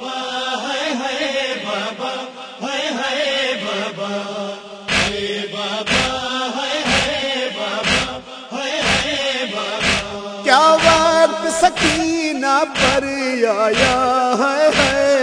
بابا ہے بابا ہے بابا۔ ہے بابا ہے بابا۔ ہے بابا۔ کیا بات سکینہ پر آیا؟ ہے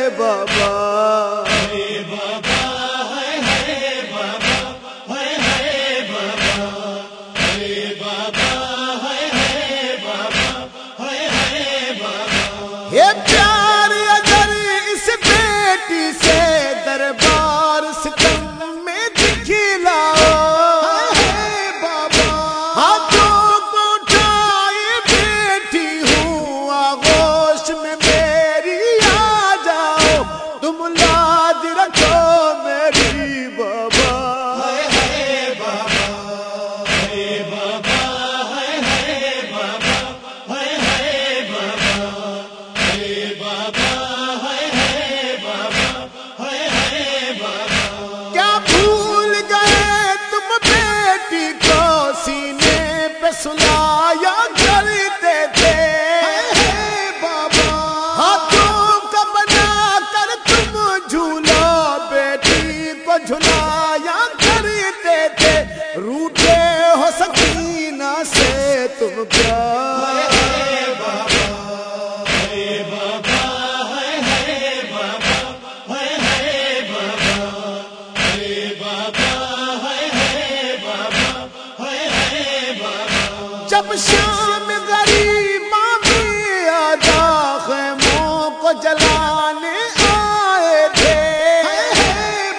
جب شام غریب بھی آجا خیموں کو جلانے آئے تھے۔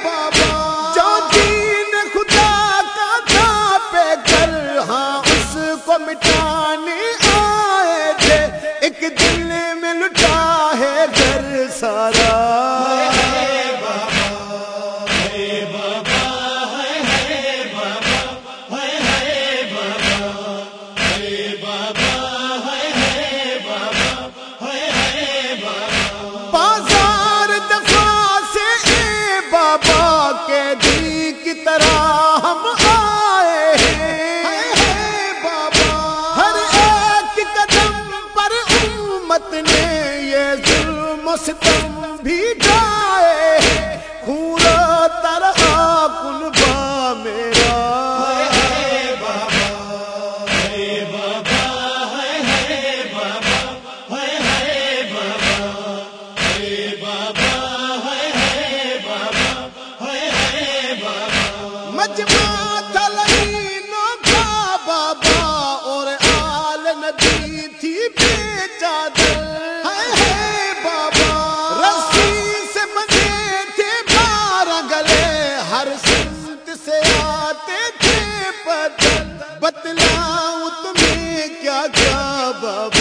بابا۔ جو دین خدا کا تھا پہ گھر ہاں اس کو مٹا ستم بھی جائے خورا طرح کنبا میرا۔ مجمع تلین بابا اور آل ندی تھی بیچادہ بتلاؤ تمہیں کیا کیا بابا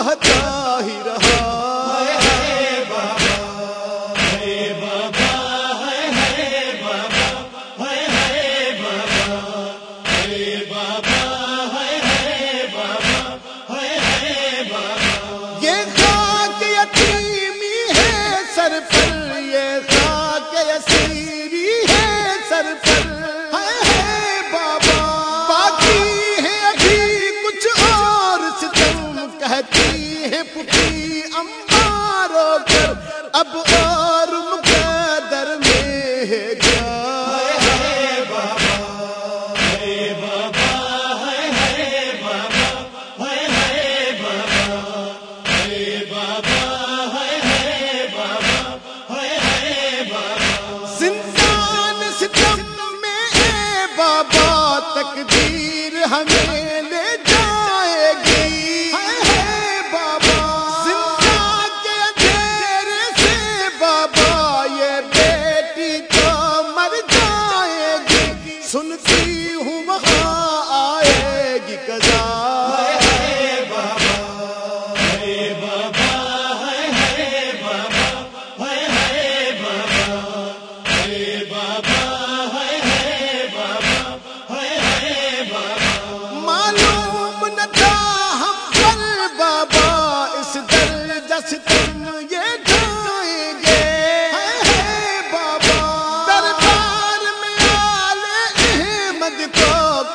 چاہتا رہا۔ زندان ستم میں اے بابا تک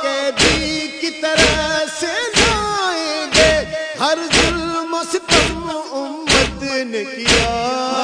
قیدی کی طرح سے جائیں گے۔ ہر ظلم و ستم امت نے کیا۔